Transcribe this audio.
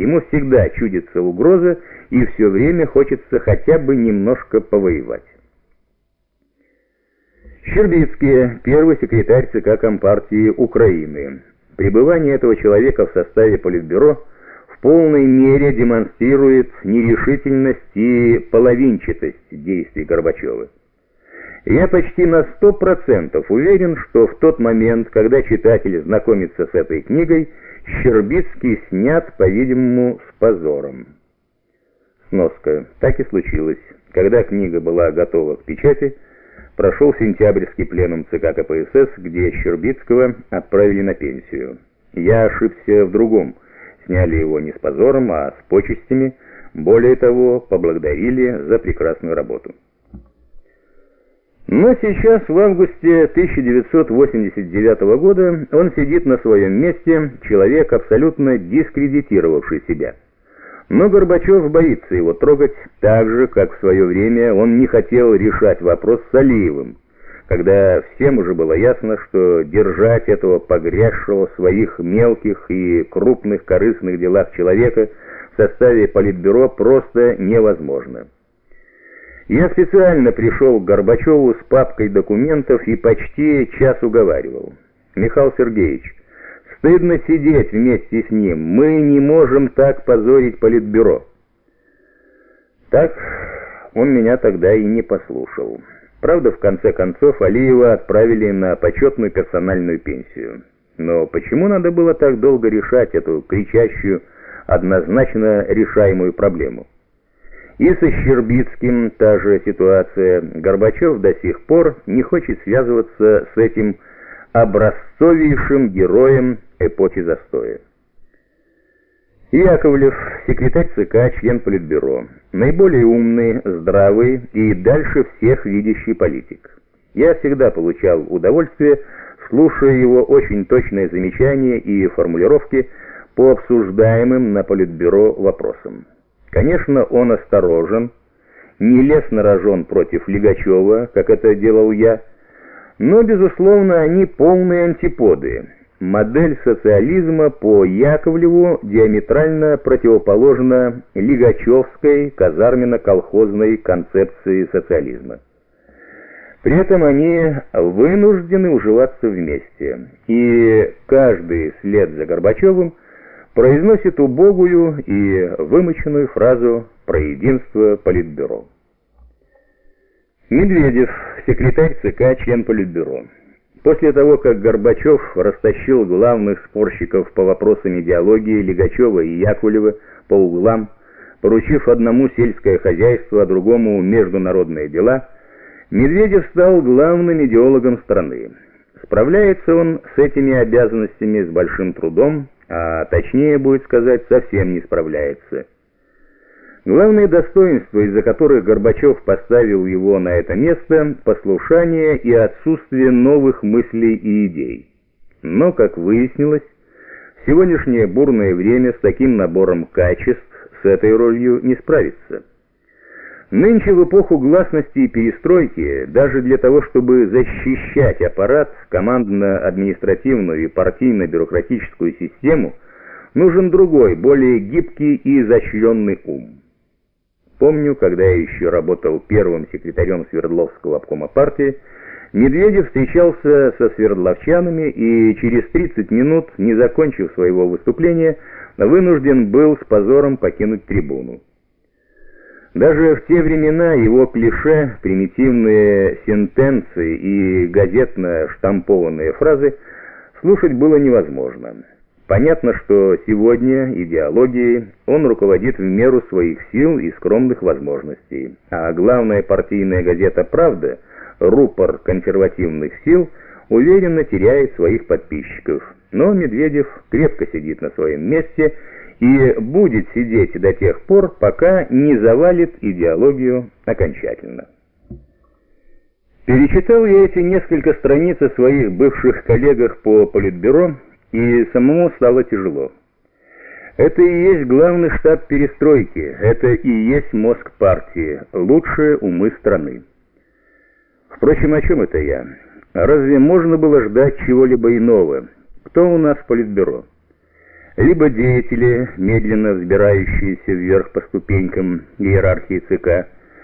Ему всегда чудится угроза, и все время хочется хотя бы немножко повоевать. Щербицкий, первый секретарь ЦК Компартии Украины. Пребывание этого человека в составе Политбюро в полной мере демонстрирует нерешительность и половинчатость действий Горбачева. Я почти на сто процентов уверен, что в тот момент, когда читатель знакомится с этой книгой, Щербицкий снят, по-видимому, с позором. Сноска. Так и случилось. Когда книга была готова к печати, прошел сентябрьский пленум ЦК КПСС, где Щербицкого отправили на пенсию. Я ошибся в другом. Сняли его не с позором, а с почестями. Более того, поблагодарили за прекрасную работу. Но сейчас, в августе 1989 года, он сидит на своем месте, человек, абсолютно дискредитировавший себя. Но Горбачев боится его трогать так же, как в свое время он не хотел решать вопрос с Алиевым, когда всем уже было ясно, что держать этого погрязшего в своих мелких и крупных корыстных делах человека в составе Политбюро просто невозможно. Я специально пришел к Горбачеву с папкой документов и почти час уговаривал. Михаил Сергеевич, стыдно сидеть вместе с ним. Мы не можем так позорить Политбюро. Так он меня тогда и не послушал. Правда, в конце концов, Алиева отправили на почетную персональную пенсию. Но почему надо было так долго решать эту кричащую, однозначно решаемую проблему? И со Щербицким та же ситуация. Горбачев до сих пор не хочет связываться с этим образцовейшим героем эпохи застоя. Яковлев, секретарь ЦК, член Политбюро. Наиболее умный, здравый и дальше всех видящий политик. Я всегда получал удовольствие, слушая его очень точные замечания и формулировки по обсуждаемым на Политбюро вопросам. Конечно, он осторожен, не лез на рожон против Лигачева, как это делал я, но, безусловно, они полные антиподы. Модель социализма по Яковлеву диаметрально противоположна Лигачевской казарменно-колхозной концепции социализма. При этом они вынуждены уживаться вместе, и каждый вслед за Горбачевым – произносит убогую и вымоченную фразу про единство Политбюро. Медведев, секретарь ЦК, член Политбюро. После того, как Горбачев растащил главных спорщиков по вопросам идеологии Лигачева и Яковлева по углам, поручив одному сельское хозяйство, а другому международные дела, Медведев стал главным идеологом страны. Справляется он с этими обязанностями с большим трудом, а точнее будет сказать, совсем не справляется. Главные достоинства, из-за которых Горбачев поставил его на это место – послушание и отсутствие новых мыслей и идей. Но, как выяснилось, сегодняшнее бурное время с таким набором качеств с этой ролью не справится. Нынче в эпоху гласности и перестройки, даже для того, чтобы защищать аппарат, командно-административную и партийно-бюрократическую систему, нужен другой, более гибкий и изощренный ум. Помню, когда я еще работал первым секретарем Свердловского обкома партии, Медведев встречался со свердловчанами и через 30 минут, не закончив своего выступления, вынужден был с позором покинуть трибуну. Даже в те времена его клише, примитивные сентенции и газетно штампованные фразы слушать было невозможно. Понятно, что сегодня идеологией он руководит в меру своих сил и скромных возможностей. А главная партийная газета «Правда», рупор консервативных сил, уверенно теряет своих подписчиков. Но Медведев крепко сидит на своем месте и будет сидеть до тех пор, пока не завалит идеологию окончательно. Перечитал я эти несколько страниц о своих бывших коллегах по Политбюро, и самому стало тяжело. Это и есть главный штаб перестройки, это и есть мозг партии, лучшие умы страны. Впрочем, о чем это я? Разве можно было ждать чего-либо иного? Кто у нас в Политбюро? Либо деятели, медленно взбирающиеся вверх по ступенькам иерархии ЦК,